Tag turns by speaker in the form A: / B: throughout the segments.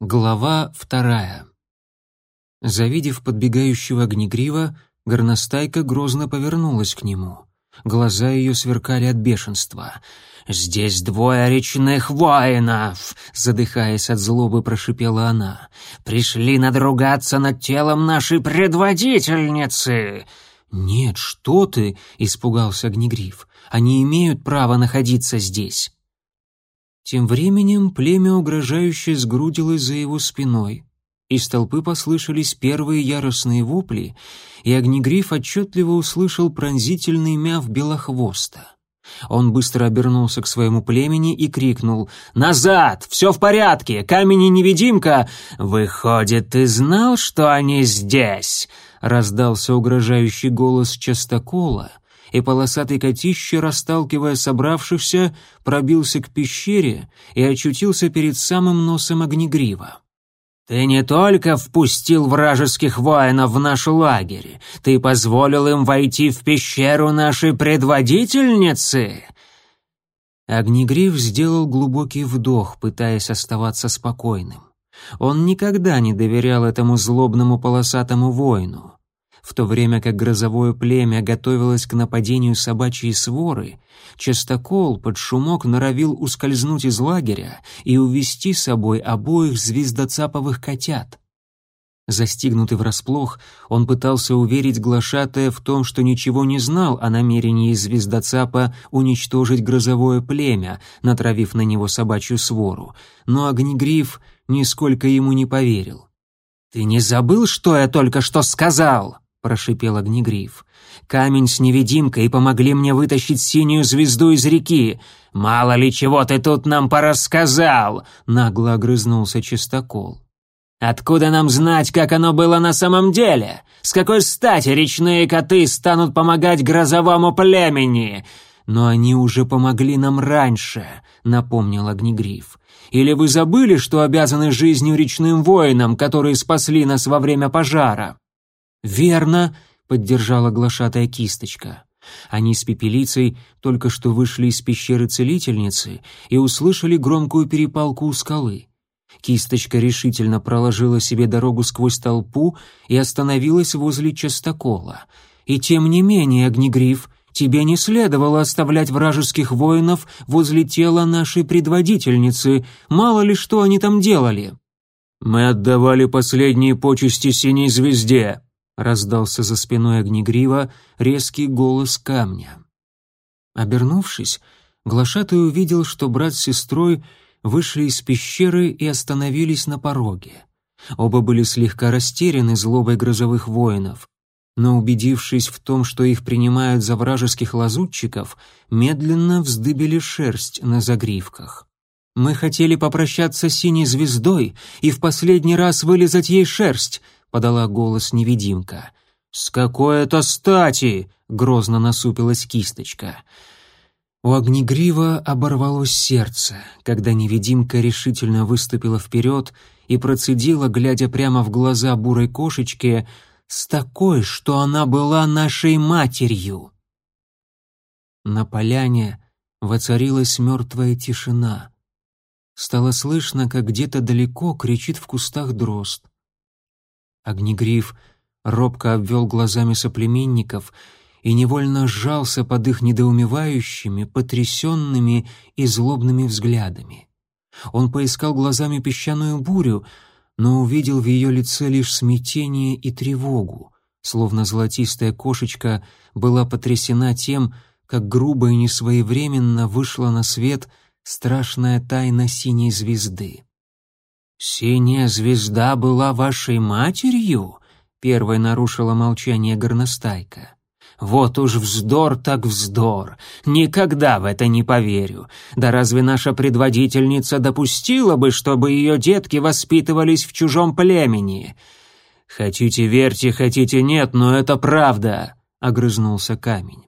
A: Глава вторая. Завидев подбегающего огнегрива, горностайка грозно повернулась к нему. Глаза ее сверкали от бешенства. «Здесь двое речных воинов!» — задыхаясь от злобы, прошипела она. «Пришли надругаться над телом нашей предводительницы!» «Нет, что ты!» — испугался Огнегриф. «Они имеют право находиться здесь!» Тем временем племя угрожающе сгрудилось за его спиной. Из толпы послышались первые яростные вопли, и Огнегриф отчетливо услышал пронзительный мяв белохвоста. Он быстро обернулся к своему племени и крикнул «Назад! Все в порядке! Камень и невидимка!» «Выходит, ты знал, что они здесь?» — раздался угрожающий голос частокола — и полосатый котище, расталкивая собравшихся, пробился к пещере и очутился перед самым носом огнегрива. «Ты не только впустил вражеских воинов в наш лагерь, ты позволил им войти в пещеру нашей предводительницы!» Огнегриф сделал глубокий вдох, пытаясь оставаться спокойным. Он никогда не доверял этому злобному полосатому воину. В то время как грозовое племя готовилось к нападению собачьей своры, частокол под шумок норовил ускользнуть из лагеря и увести с собой обоих звездоцаповых котят. Застигнутый врасплох, он пытался уверить глашатая в том, что ничего не знал о намерении звездоцапа уничтожить грозовое племя, натравив на него собачью свору, но огнегриф нисколько ему не поверил. «Ты не забыл, что я только что сказал?» прошипел огнегриф. «Камень с невидимкой помогли мне вытащить синюю звезду из реки. Мало ли чего ты тут нам порассказал!» — нагло огрызнулся чистокол. «Откуда нам знать, как оно было на самом деле? С какой стати речные коты станут помогать грозовому племени?» «Но они уже помогли нам раньше», — напомнил Огнегриф. «Или вы забыли, что обязаны жизнью речным воинам, которые спасли нас во время пожара?» «Верно!» — поддержала глашатая кисточка. Они с пепелицей только что вышли из пещеры целительницы и услышали громкую перепалку у скалы. Кисточка решительно проложила себе дорогу сквозь толпу и остановилась возле частокола. «И тем не менее, Огнегриф, тебе не следовало оставлять вражеских воинов возле тела нашей предводительницы, мало ли что они там делали». «Мы отдавали последние почести Синей Звезде», Раздался за спиной огнегрива резкий голос камня. Обернувшись, глашатый увидел, что брат с сестрой вышли из пещеры и остановились на пороге. Оба были слегка растеряны злобой грозовых воинов, но, убедившись в том, что их принимают за вражеских лазутчиков, медленно вздыбили шерсть на загривках. «Мы хотели попрощаться с синей звездой и в последний раз вылезать ей шерсть», подала голос невидимка. «С какой-то стати!» — грозно насупилась кисточка. У Огнегрива оборвалось сердце, когда невидимка решительно выступила вперед и процедила, глядя прямо в глаза бурой кошечке, с такой, что она была нашей матерью. На поляне воцарилась мертвая тишина. Стало слышно, как где-то далеко кричит в кустах дрозд. Огнегриф робко обвел глазами соплеменников и невольно сжался под их недоумевающими, потрясенными и злобными взглядами. Он поискал глазами песчаную бурю, но увидел в ее лице лишь смятение и тревогу, словно золотистая кошечка была потрясена тем, как грубо и несвоевременно вышла на свет страшная тайна синей звезды. «Синяя звезда была вашей матерью?» — первой нарушила молчание горностайка. «Вот уж вздор так вздор! Никогда в это не поверю! Да разве наша предводительница допустила бы, чтобы ее детки воспитывались в чужом племени?» «Хотите верьте, хотите нет, но это правда!» — огрызнулся камень.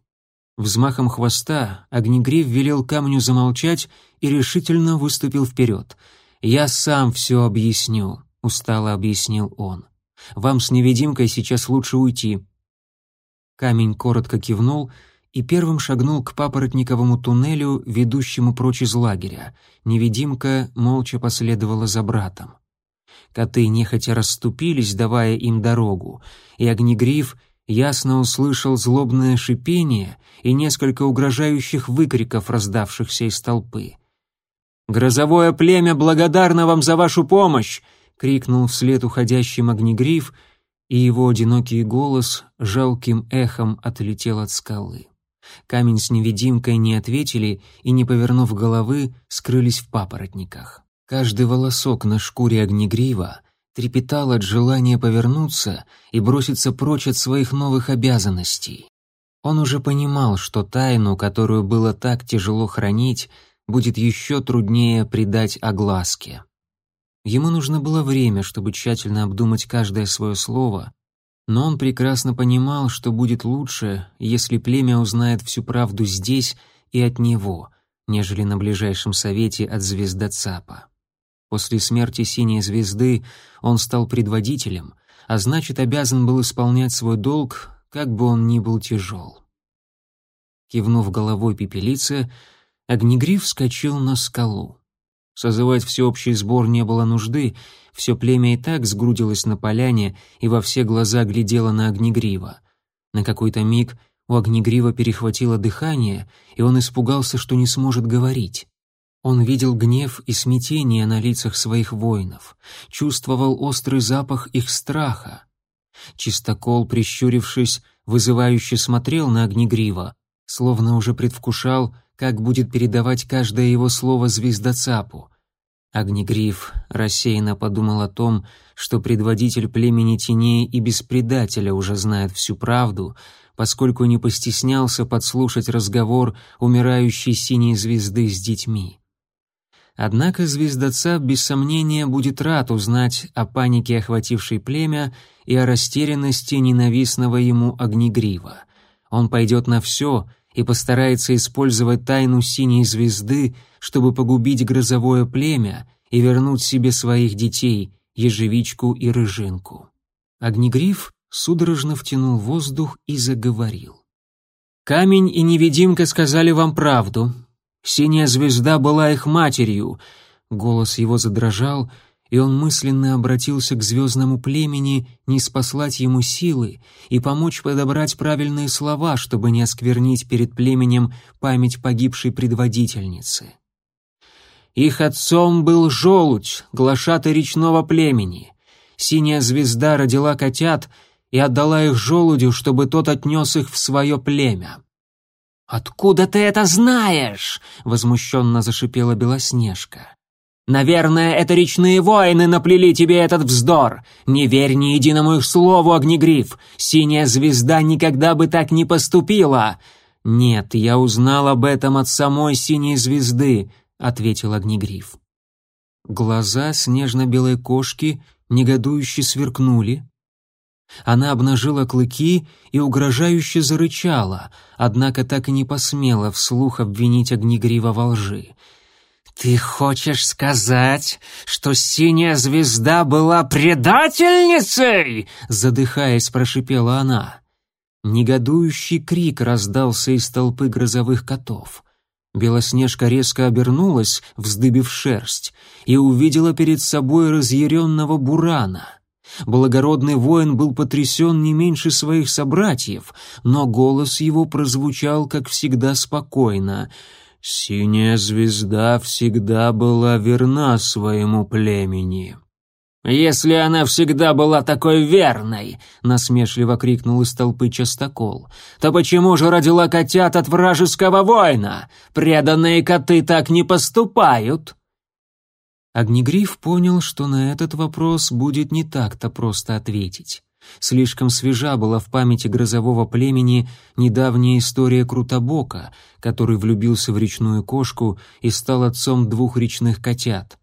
A: Взмахом хвоста Огнегриф велел камню замолчать и решительно выступил вперед — я сам все объясню», — устало объяснил он. «Вам с невидимкой сейчас лучше уйти». Камень коротко кивнул и первым шагнул к папоротниковому туннелю, ведущему прочь из лагеря. Невидимка молча последовала за братом. Коты нехотя расступились, давая им дорогу, и огнегриф ясно услышал злобное шипение и несколько угрожающих выкриков, раздавшихся из толпы. «Грозовое племя благодарно вам за вашу помощь!» — крикнул вслед уходящий магнигриф, и его одинокий голос жалким эхом отлетел от скалы. Камень с невидимкой не ответили и, не повернув головы, скрылись в папоротниках. Каждый волосок на шкуре огнегрива трепетал от желания повернуться и броситься прочь от своих новых обязанностей. Он уже понимал, что тайну, которую было так тяжело хранить, будет еще труднее придать огласке. Ему нужно было время, чтобы тщательно обдумать каждое свое слово, но он прекрасно понимал, что будет лучше, если племя узнает всю правду здесь и от него, нежели на ближайшем совете от звездоцапа. После смерти Синей Звезды он стал предводителем, а значит, обязан был исполнять свой долг, как бы он ни был тяжел. Кивнув головой пепелице, Огнегриф вскочил на скалу. Созывать всеобщий сбор не было нужды, все племя и так сгрудилось на поляне и во все глаза глядело на Огнегрива. На какой-то миг у Огнегрива перехватило дыхание, и он испугался, что не сможет говорить. Он видел гнев и смятение на лицах своих воинов, чувствовал острый запах их страха. Чистокол, прищурившись, вызывающе смотрел на Огнегрива, словно уже предвкушал, как будет передавать каждое его слово Звездацапу. Огнегриф рассеянно подумал о том, что предводитель племени теней и беспредателя уже знает всю правду, поскольку не постеснялся подслушать разговор умирающей синей звезды с детьми. Однако звездоца без сомнения будет рад узнать о панике, охватившей племя, и о растерянности ненавистного ему огнегрива. Он пойдет на все, и постарается использовать тайну синей звезды, чтобы погубить грозовое племя и вернуть себе своих детей, ежевичку и рыжинку. Огнегриф судорожно втянул воздух и заговорил. «Камень и невидимка сказали вам правду. Синяя звезда была их матерью». Голос его задрожал — и он мысленно обратился к звездному племени не спаслать ему силы и помочь подобрать правильные слова, чтобы не осквернить перед племенем память погибшей предводительницы. Их отцом был желудь, глашатый речного племени. Синяя звезда родила котят и отдала их желудю, чтобы тот отнес их в свое племя. «Откуда ты это знаешь?» — возмущенно зашипела Белоснежка. Наверное, это речные воины наплели тебе этот вздор. Не верь ни единому их слову, Огнегриф. Синяя звезда никогда бы так не поступила. Нет, я узнал об этом от самой синей звезды, ответил Огнегриф. Глаза снежно-белой кошки негодующе сверкнули. Она обнажила клыки и угрожающе зарычала, однако так и не посмела вслух обвинить Огнегрива во лжи. Ты хочешь сказать, что синяя звезда была предательницей? Задыхаясь, прошипела она. Негодующий крик раздался из толпы грозовых котов. Белоснежка резко обернулась, вздыбив шерсть, и увидела перед собой разъяренного бурана — Благородный воин был потрясен не меньше своих собратьев, но голос его прозвучал, как всегда, спокойно. Синяя звезда всегда была верна своему племени. «Если она всегда была такой верной!» — насмешливо крикнул из толпы частокол. «То почему же родила котят от вражеского воина? Преданные коты так не поступают!» Огнегриф понял, что на этот вопрос будет не так-то просто ответить. Слишком свежа была в памяти грозового племени недавняя история Крутобока, который влюбился в речную кошку и стал отцом двух речных котят.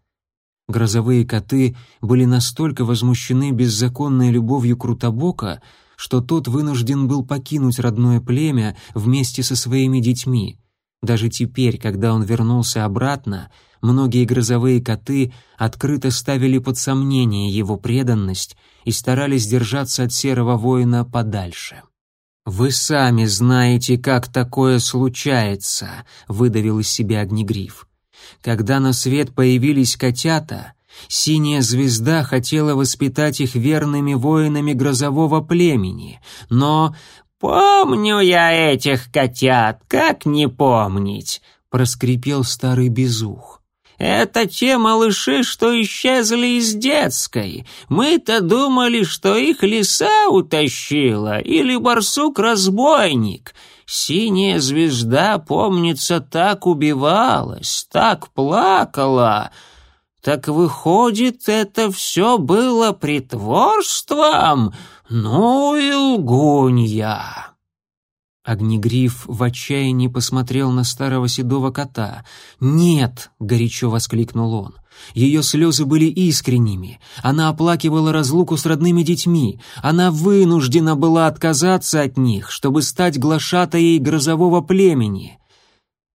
A: Грозовые коты были настолько возмущены беззаконной любовью Крутобока, что тот вынужден был покинуть родное племя вместе со своими детьми. Даже теперь, когда он вернулся обратно, Многие грозовые коты открыто ставили под сомнение его преданность и старались держаться от серого воина подальше. «Вы сами знаете, как такое случается», — выдавил из себя огнегриф. «Когда на свет появились котята, синяя звезда хотела воспитать их верными воинами грозового племени, но...» «Помню я этих котят, как не помнить!» проскрипел старый безух. Это те малыши, что исчезли из детской. Мы-то думали, что их лиса утащила или барсук-разбойник. Синяя звезда, помнится, так убивалась, так плакала. Так выходит, это все было притворством? Ну и лгунья!» Огнегриф в отчаянии посмотрел на старого седого кота. «Нет!» — горячо воскликнул он. Ее слезы были искренними. Она оплакивала разлуку с родными детьми. Она вынуждена была отказаться от них, чтобы стать глашатаей грозового племени.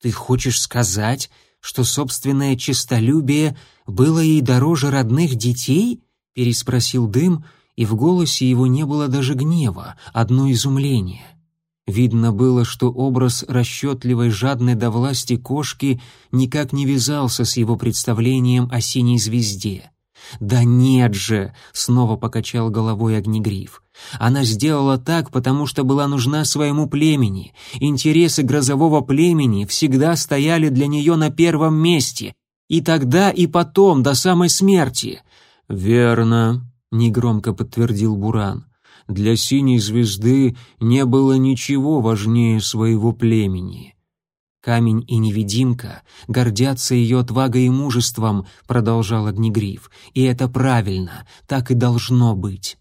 A: «Ты хочешь сказать, что собственное честолюбие было ей дороже родных детей?» — переспросил Дым, и в голосе его не было даже гнева, одно изумление — Видно было, что образ расчетливой жадной до власти кошки никак не вязался с его представлением о синей звезде. «Да нет же!» — снова покачал головой огнегриф. «Она сделала так, потому что была нужна своему племени. Интересы грозового племени всегда стояли для нее на первом месте. И тогда, и потом, до самой смерти». «Верно», — негромко подтвердил Буран. Для синей звезды не было ничего важнее своего племени. Камень и невидимка гордятся ее отвагой и мужеством, продолжал Огнегриф, и это правильно, так и должно быть.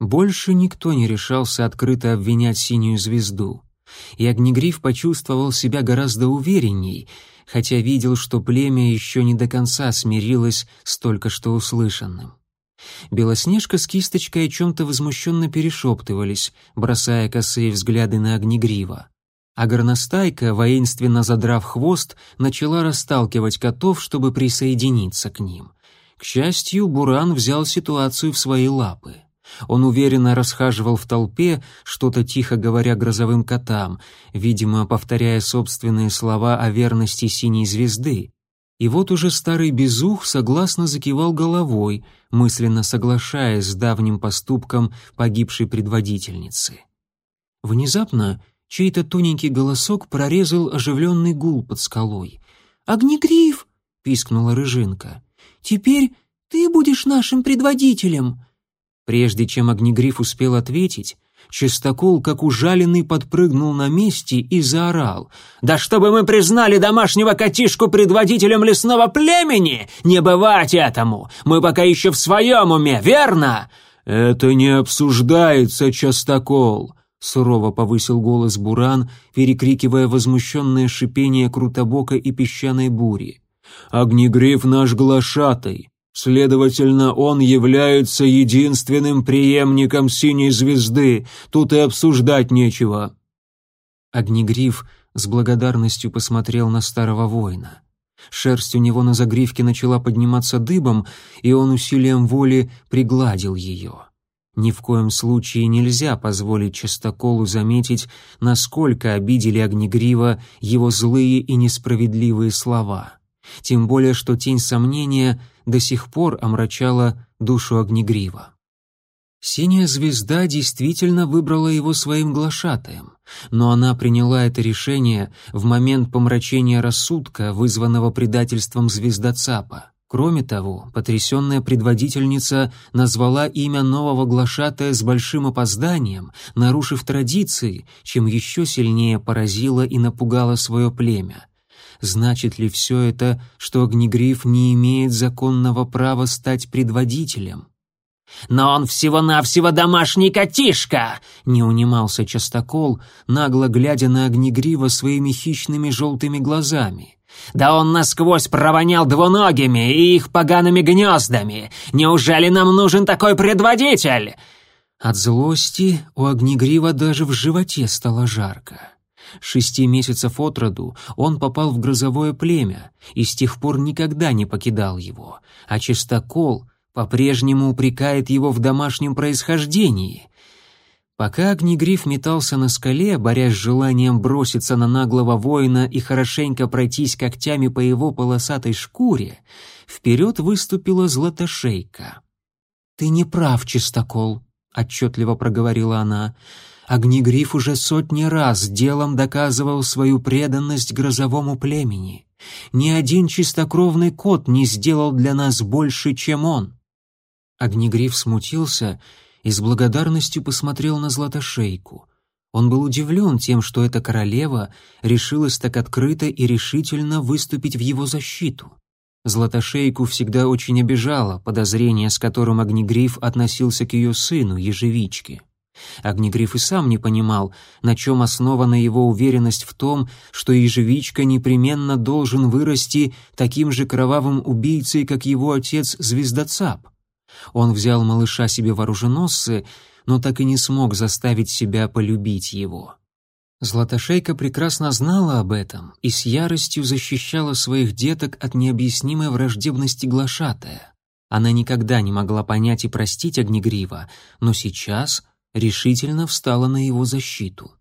A: Больше никто не решался открыто обвинять синюю звезду, и Огнегриф почувствовал себя гораздо уверенней, хотя видел, что племя еще не до конца смирилось с только что услышанным. Белоснежка с кисточкой о чем-то возмущенно перешептывались, бросая косые взгляды на огнегрива. А горностайка, воинственно задрав хвост, начала расталкивать котов, чтобы присоединиться к ним. К счастью, Буран взял ситуацию в свои лапы. Он уверенно расхаживал в толпе, что-то тихо говоря грозовым котам, видимо, повторяя собственные слова о верности синей звезды, и вот уже старый безух согласно закивал головой, мысленно соглашаясь с давним поступком погибшей предводительницы. Внезапно чей-то тоненький голосок прорезал оживленный гул под скалой. «Огнегриф!» — пискнула Рыжинка. «Теперь ты будешь нашим предводителем!» Прежде чем Огнегриф успел ответить, Чистокол, как ужаленный, подпрыгнул на месте и заорал. «Да чтобы мы признали домашнего котишку предводителем лесного племени! Не бывать этому! Мы пока еще в своем уме, верно?» «Это не обсуждается, Частокол!» Сурово повысил голос Буран, перекрикивая возмущенное шипение Крутобока и песчаной бури. «Огнегриф наш глашатый, Следовательно, он является единственным преемником синей звезды. Тут и обсуждать нечего. Огнегриф с благодарностью посмотрел на старого воина. Шерсть у него на загривке начала подниматься дыбом, и он усилием воли пригладил ее. Ни в коем случае нельзя позволить Частоколу заметить, насколько обидели Огнегрива его злые и несправедливые слова тем более что тень сомнения до сих пор омрачала душу Огнегрива. Синяя звезда действительно выбрала его своим глашатаем, но она приняла это решение в момент помрачения рассудка, вызванного предательством звездоцапа. Кроме того, потрясенная предводительница назвала имя нового глашатая с большим опозданием, нарушив традиции, чем еще сильнее поразила и напугала свое племя. Значит ли все это, что Огнегриф не имеет законного права стать предводителем? «Но он всего-навсего домашний котишка!» — не унимался Частокол, нагло глядя на Огнегрива своими хищными желтыми глазами. «Да он насквозь провонял двуногими и их погаными гнездами! Неужели нам нужен такой предводитель?» От злости у Огнегрива даже в животе стало жарко. Шести месяцев от роду он попал в грозовое племя и с тех пор никогда не покидал его, а чистокол по-прежнему упрекает его в домашнем происхождении. Пока Огнегриф метался на скале, борясь с желанием броситься на наглого воина и хорошенько пройтись когтями по его полосатой шкуре, вперед выступила Златошейка. «Ты не прав, Чистокол», — отчетливо проговорила она, — Огнегриф уже сотни раз делом доказывал свою преданность грозовому племени. Ни один чистокровный кот не сделал для нас больше, чем он. Огнегриф смутился и с благодарностью посмотрел на Златошейку. Он был удивлен тем, что эта королева решилась так открыто и решительно выступить в его защиту. Златошейку всегда очень обижало подозрение, с которым Огнегриф относился к ее сыну, ежевичке. Огнегриф и сам не понимал, на чем основана его уверенность в том, что ежевичка непременно должен вырасти таким же кровавым убийцей, как его отец Звездоцап. Он взял малыша себе вооруженосцы, но так и не смог заставить себя полюбить его. Златошейка прекрасно знала об этом и с яростью защищала своих деток от необъяснимой враждебности глашатая. Она никогда не могла понять и простить Огнегрива, но сейчас решительно встала на его защиту.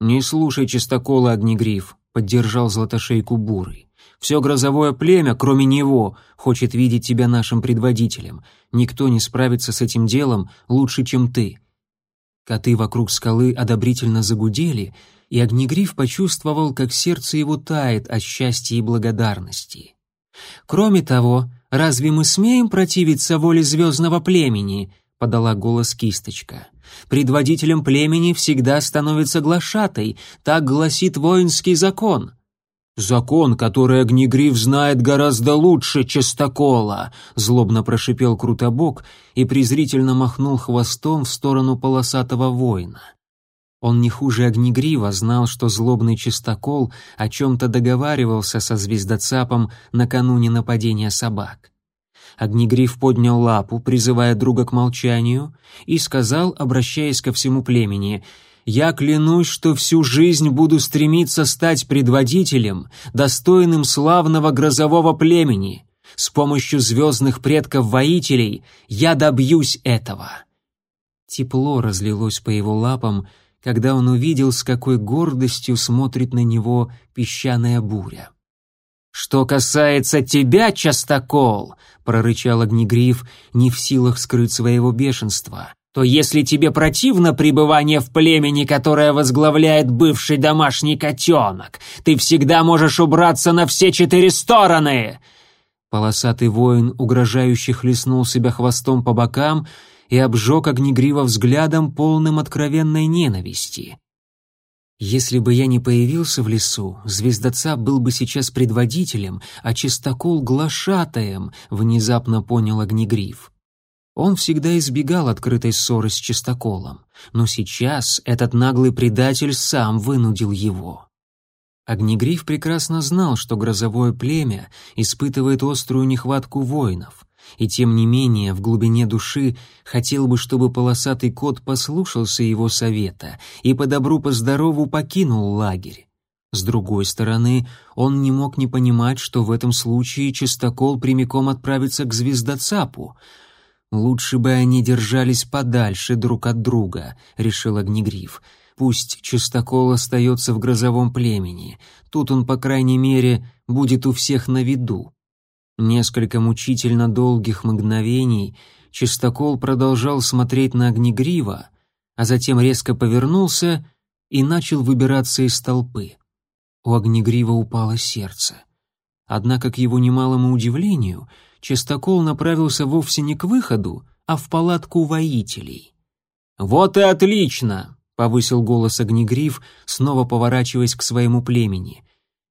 A: «Не слушай чистокола, Огнегриф», — поддержал Златошейку Бурый. «Все грозовое племя, кроме него, хочет видеть тебя нашим предводителем. Никто не справится с этим делом лучше, чем ты». Коты вокруг скалы одобрительно загудели, и Огнегриф почувствовал, как сердце его тает от счастья и благодарности. «Кроме того, разве мы смеем противиться воле звездного племени?» — подала голос кисточка. «Предводителем племени всегда становится глашатай так гласит воинский закон». «Закон, который Огнегриф знает гораздо лучше Чистокола», — злобно прошипел Крутобок и презрительно махнул хвостом в сторону полосатого воина. Он не хуже Огнегрива знал, что злобный Чистокол о чем-то договаривался со звездоцапом накануне нападения собак. Огнегриф поднял лапу, призывая друга к молчанию, и сказал, обращаясь ко всему племени, «Я клянусь, что всю жизнь буду стремиться стать предводителем, достойным славного грозового племени. С помощью звездных предков-воителей я добьюсь этого». Тепло разлилось по его лапам, когда он увидел, с какой гордостью смотрит на него песчаная буря. «Что касается тебя, частокол», — прорычал Огнегриф, не в силах скрыть своего бешенства, «то если тебе противно пребывание в племени, которое возглавляет бывший домашний котенок, ты всегда можешь убраться на все четыре стороны!» Полосатый воин, угрожающе хлестнул себя хвостом по бокам и обжег Огнегрива взглядом, полным откровенной ненависти. Если бы я не появился в лесу, звездоца был бы сейчас предводителем, а чистокол — глашатаем, — внезапно понял Огнегриф. Он всегда избегал открытой ссоры с чистоколом, но сейчас этот наглый предатель сам вынудил его. Огнегриф прекрасно знал, что грозовое племя испытывает острую нехватку воинов, и тем не менее в глубине души хотел бы, чтобы полосатый кот послушался его совета и по добру по здорову покинул лагерь. С другой стороны, он не мог не понимать, что в этом случае чистокол прямиком отправится к звездоцапу. «Лучше бы они держались подальше друг от друга», — решил Огнегриф. «Пусть чистокол остается в грозовом племени. Тут он, по крайней мере, будет у всех на виду». Несколько мучительно долгих мгновений чистокол продолжал смотреть на огнегрива, а затем резко повернулся и начал выбираться из толпы. У огнегрива упало сердце. Однако, к его немалому удивлению, чистокол направился вовсе не к выходу, а в палатку воителей. «Вот и отлично!» — повысил голос Огнегрив, снова поворачиваясь к своему племени.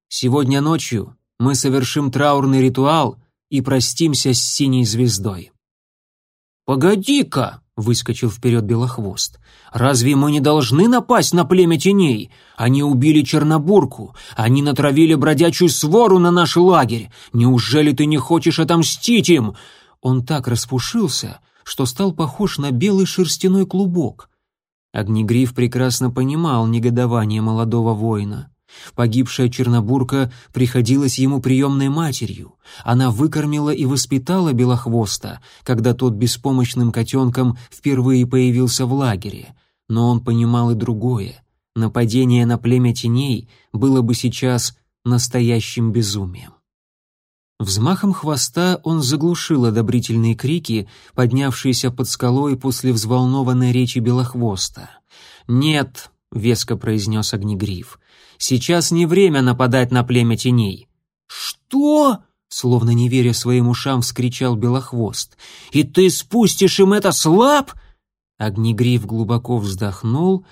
A: «Сегодня ночью мы совершим траурный ритуал и простимся с синей звездой». «Погоди-ка!» — выскочил вперед Белохвост. «Разве мы не должны напасть на племя теней? Они убили Чернобурку, они натравили бродячую свору на наш лагерь. Неужели ты не хочешь отомстить им?» Он так распушился, что стал похож на белый шерстяной клубок. Огнегриф прекрасно понимал негодование молодого воина. Погибшая Чернобурка приходилась ему приемной матерью. Она выкормила и воспитала Белохвоста, когда тот беспомощным котенком впервые появился в лагере. Но он понимал и другое. Нападение на племя теней было бы сейчас настоящим безумием. Взмахом хвоста он заглушил одобрительные крики, поднявшиеся под скалой после взволнованной речи Белохвоста. «Нет», — веско произнес Огнегриф, — Сейчас не время нападать на племя теней». «Что?» — словно не веря своим ушам, вскричал Белохвост. «И ты спустишь им это слаб?» Огнегриф глубоко вздохнул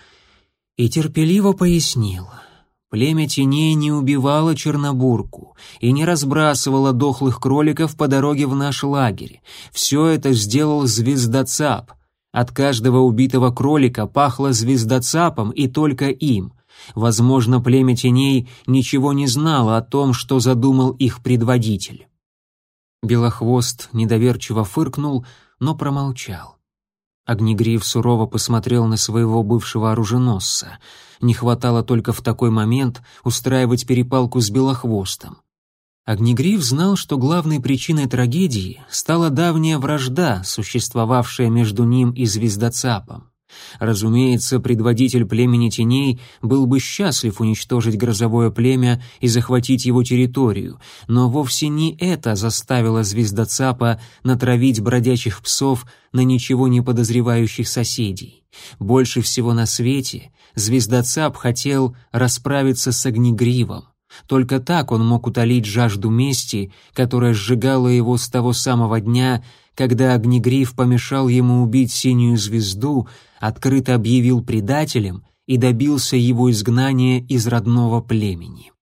A: и терпеливо пояснил. Племя теней не убивало Чернобурку и не разбрасывало дохлых кроликов по дороге в наш лагерь. Все это сделал звездоцап. От каждого убитого кролика пахло звездоцапом и только им — Возможно, племя теней ничего не знало о том, что задумал их предводитель. Белохвост недоверчиво фыркнул, но промолчал. Огнегриф сурово посмотрел на своего бывшего оруженосца. Не хватало только в такой момент устраивать перепалку с Белохвостом. Огнегриф знал, что главной причиной трагедии стала давняя вражда, существовавшая между ним и Звездоцапом. Разумеется, предводитель племени теней был бы счастлив уничтожить грозовое племя и захватить его территорию, но вовсе не это заставило звездоцапа натравить бродячих псов на ничего не подозревающих соседей. Больше всего на свете звездоцап хотел расправиться с огнегривом, только так он мог утолить жажду мести, которая сжигала его с того самого дня, когда Огнегриф помешал ему убить Синюю Звезду, открыто объявил предателем и добился его изгнания из родного племени.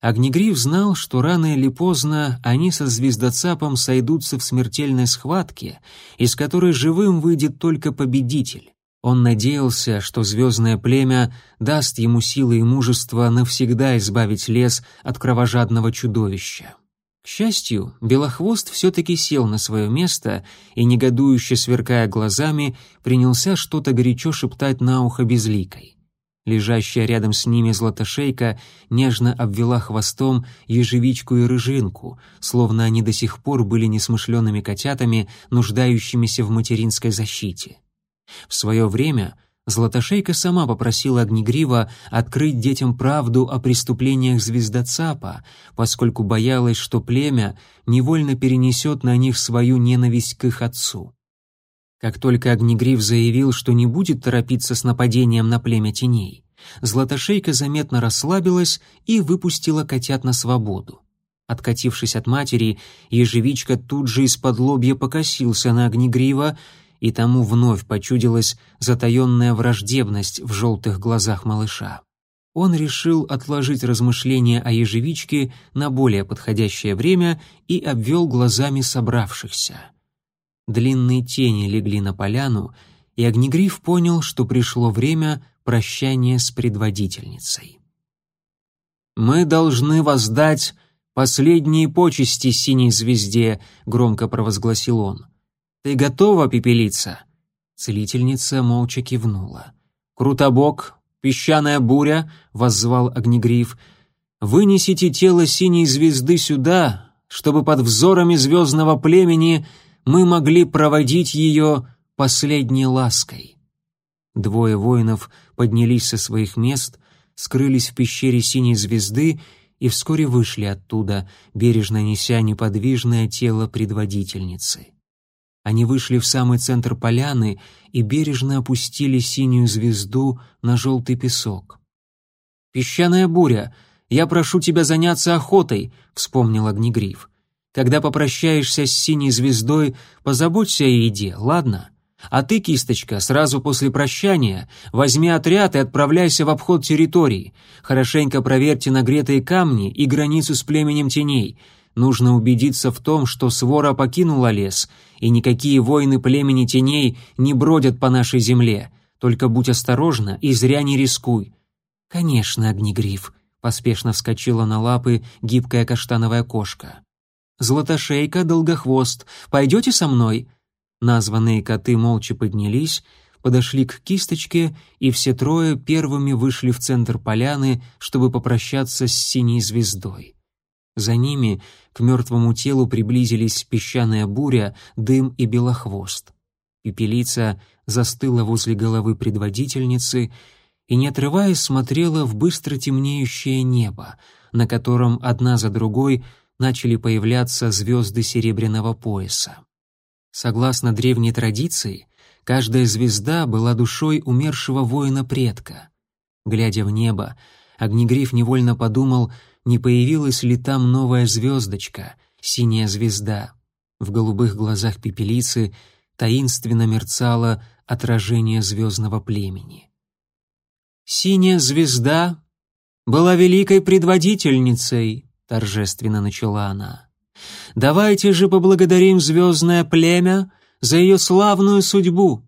A: Огнегриф знал, что рано или поздно они со Звездоцапом сойдутся в смертельной схватке, из которой живым выйдет только победитель. Он надеялся, что звездное племя даст ему силы и мужество навсегда избавить лес от кровожадного чудовища. К счастью, Белохвост все-таки сел на свое место и, негодующе сверкая глазами, принялся что-то горячо шептать на ухо безликой. Лежащая рядом с ними златошейка нежно обвела хвостом ежевичку и рыжинку, словно они до сих пор были несмышленными котятами, нуждающимися в материнской защите. В свое время Златошейка сама попросила Огнегрива открыть детям правду о преступлениях Звездоцапа, поскольку боялась, что племя невольно перенесет на них свою ненависть к их отцу. Как только Огнегрив заявил, что не будет торопиться с нападением на племя теней, Златошейка заметно расслабилась и выпустила котят на свободу. Откатившись от матери, ежевичка тут же из-под лобья покосился на Огнегрива и тому вновь почудилась затаённая враждебность в желтых глазах малыша. Он решил отложить размышления о ежевичке на более подходящее время и обвел глазами собравшихся. Длинные тени легли на поляну, и Огнегриф понял, что пришло время прощания с предводительницей. «Мы должны воздать последние почести синей звезде», — громко провозгласил он. Ты готова, пепелица?» Целительница молча кивнула. «Крутобок, песчаная буря!» — воззвал огнегриф. «Вынесите тело синей звезды сюда, чтобы под взорами звездного племени мы могли проводить ее последней лаской». Двое воинов поднялись со своих мест, скрылись в пещере синей звезды и вскоре вышли оттуда, бережно неся неподвижное тело предводительницы. Они вышли в самый центр поляны и бережно опустили синюю звезду на желтый песок. «Песчаная буря! Я прошу тебя заняться охотой!» — вспомнил Огнегриф. «Когда попрощаешься с синей звездой, позаботься о еде, ладно? А ты, кисточка, сразу после прощания возьми отряд и отправляйся в обход территории. Хорошенько проверьте нагретые камни и границу с племенем теней. Нужно убедиться в том, что свора покинула лес, и никакие воины племени теней не бродят по нашей земле. Только будь осторожна и зря не рискуй». «Конечно, Огнегриф», — поспешно вскочила на лапы гибкая каштановая кошка. «Златошейка, долгохвост, пойдете со мной?» Названные коты молча поднялись, подошли к кисточке, и все трое первыми вышли в центр поляны, чтобы попрощаться с синей звездой. За ними к мертвому телу приблизились песчаная буря, дым и белохвост. Пепелица застыла возле головы предводительницы и, не отрываясь, смотрела в быстро темнеющее небо, на котором одна за другой начали появляться звезды серебряного пояса. Согласно древней традиции, каждая звезда была душой умершего воина-предка. Глядя в небо, Огнегриф невольно подумал — не появилась ли там новая звездочка, синяя звезда. В голубых глазах пепелицы таинственно мерцало отражение звездного племени. «Синяя звезда была великой предводительницей», — торжественно начала она. «Давайте же поблагодарим звездное племя за ее славную судьбу.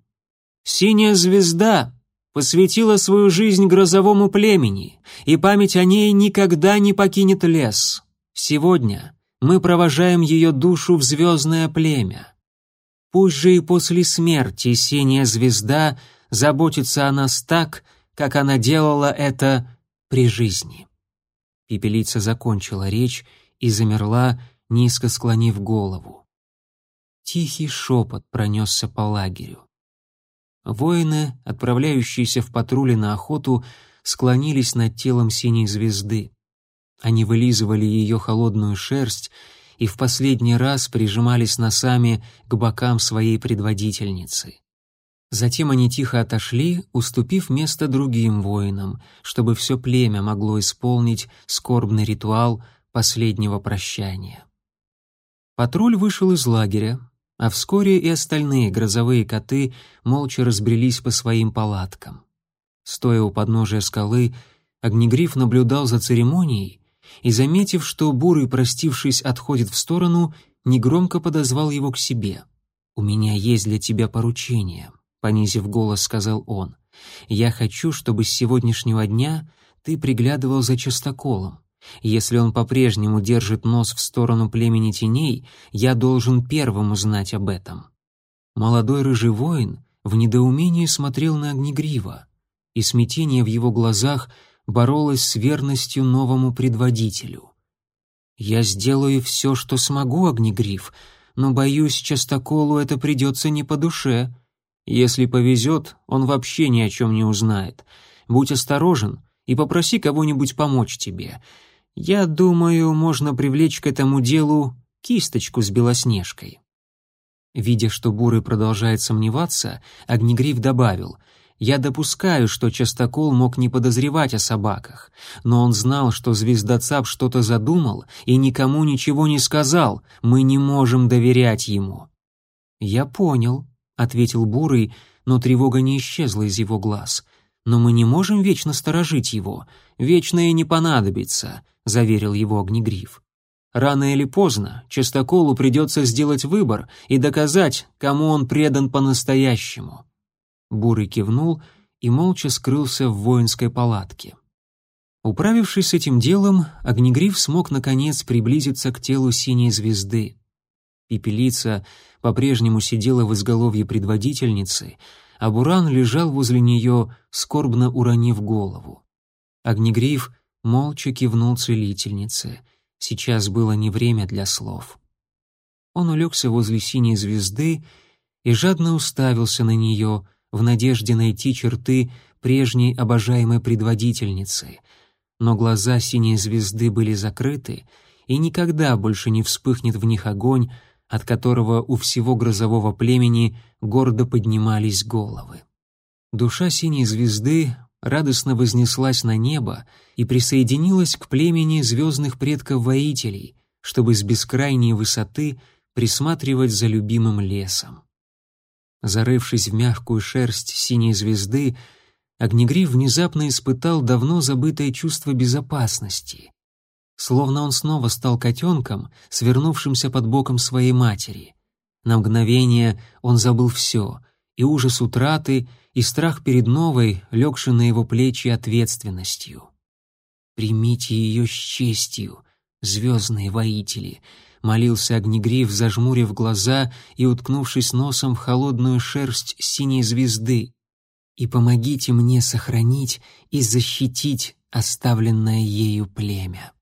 A: Синяя звезда посвятила свою жизнь грозовому племени, и память о ней никогда не покинет лес. Сегодня мы провожаем ее душу в звездное племя. Пусть же и после смерти синяя звезда заботится о нас так, как она делала это при жизни». Пепелица закончила речь и замерла, низко склонив голову. Тихий шепот пронесся по лагерю. Воины, отправляющиеся в патрули на охоту, склонились над телом синей звезды. Они вылизывали ее холодную шерсть и в последний раз прижимались носами к бокам своей предводительницы. Затем они тихо отошли, уступив место другим воинам, чтобы все племя могло исполнить скорбный ритуал последнего прощания. Патруль вышел из лагеря, а вскоре и остальные грозовые коты молча разбрелись по своим палаткам. Стоя у подножия скалы, Огнегриф наблюдал за церемонией и, заметив, что Бурый, простившись, отходит в сторону, негромко подозвал его к себе. «У меня есть для тебя поручение», — понизив голос, сказал он. «Я хочу, чтобы с сегодняшнего дня ты приглядывал за частоколом. Если он по-прежнему держит нос в сторону племени теней, я должен первым узнать об этом. Молодой рыжий воин в недоумении смотрел на огнегрива, и смятение в его глазах боролось с верностью новому предводителю. «Я сделаю все, что смогу, огнегриф, но, боюсь, частоколу это придется не по душе. Если повезет, он вообще ни о чем не узнает. Будь осторожен и попроси кого-нибудь помочь тебе». Я думаю, можно привлечь к этому делу кисточку с Белоснежкой». Видя, что Буры продолжает сомневаться, Огнегриф добавил — я допускаю, что Частокол мог не подозревать о собаках, но он знал, что Звездоцап что-то задумал и никому ничего не сказал. Мы не можем доверять ему. Я понял, ответил Бурый, но тревога не исчезла из его глаз. Но мы не можем вечно сторожить его. Вечно и не понадобится. — заверил его огнегриф. «Рано или поздно Чистоколу придется сделать выбор и доказать, кому он предан по-настоящему». Бурый кивнул и молча скрылся в воинской палатке. Управившись с этим делом, Огнегриф смог наконец приблизиться к телу синей звезды. Пепелица по-прежнему сидела в изголовье предводительницы, а Буран лежал возле нее, скорбно уронив голову. Огнегриф молча кивнул целительнице. Сейчас было не время для слов. Он улегся возле синей звезды и жадно уставился на нее в надежде найти черты прежней обожаемой предводительницы. Но глаза синей звезды были закрыты, и никогда больше не вспыхнет в них огонь, от которого у всего грозового племени гордо поднимались головы. Душа синей звезды радостно вознеслась на небо и присоединилась к племени звездных предков-воителей, чтобы с бескрайней высоты присматривать за любимым лесом. Зарывшись в мягкую шерсть синей звезды, Огнегриф внезапно испытал давно забытое чувство безопасности. Словно он снова стал котенком, свернувшимся под боком своей матери. На мгновение он забыл все — и ужас утраты, и страх перед новой, легший на его плечи ответственностью. «Примите ее с честью, звездные воители», — молился Огнегриф, зажмурив глаза и уткнувшись носом в холодную шерсть синей звезды. «И помогите мне сохранить и защитить оставленное ею племя».